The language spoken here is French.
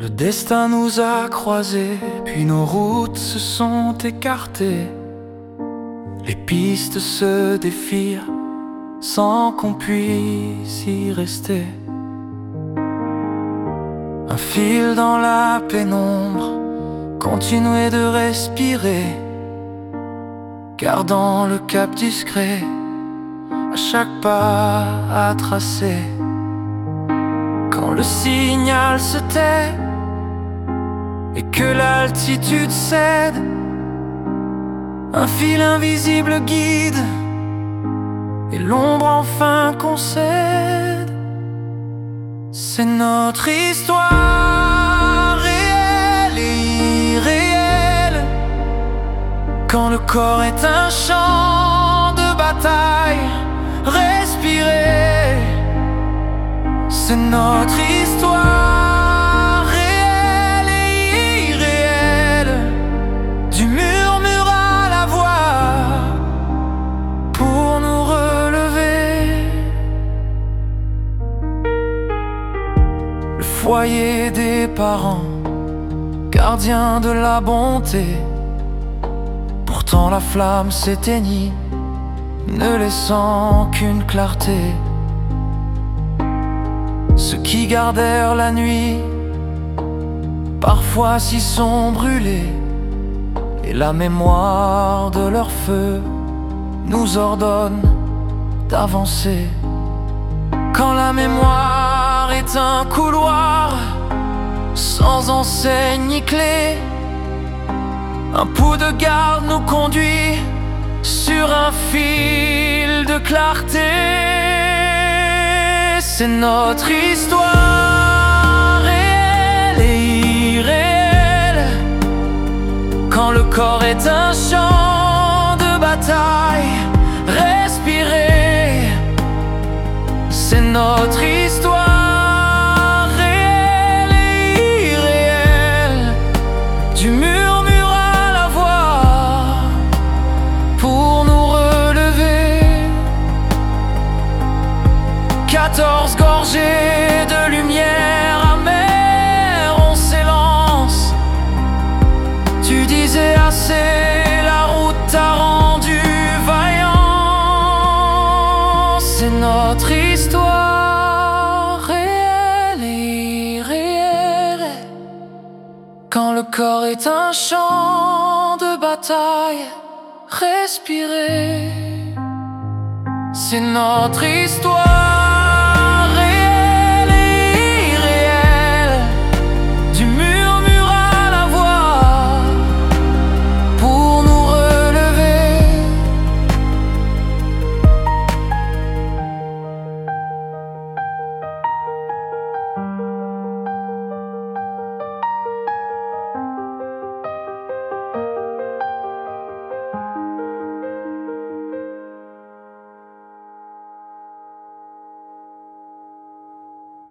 Le destin nous a croisés, puis nos routes se sont écartées. Les pistes se défirent sans qu'on puisse y rester. Un fil dans la pénombre, continuer de respirer, gardant le cap discret à chaque pas à tracer. Quand le signal se tait et que l'altitude cède, un fil invisible guide et l'ombre enfin concède. C'est notre histoire réelle et irréelle. Quand le corps est un champ de bataille, respirer. C'est notre histoire. Foyer des parents, gardien de la bonté. Pourtant la flamme s'éteignit, ne laissant qu'une clarté. Ceux qui gardèrent la nuit, parfois s'y sont brûlés, et la mémoire de leur feu nous ordonne d'avancer. Quand la mémoire est un couloir sans enseigne ni clé. Un pot de garde nous conduit sur un fil de clarté. C'est notre histoire réelle et irréelle. Quand le corps est un champ de bataille, respirer. C'est notre histoire. Quatorze gorgées de lumière amère, on s'élance. Tu disais assez, la route t'a rendu vaillant. C'est notre histoire réelle et irréelle. Quand le corps est un champ de bataille, respirer. C'est notre histoire.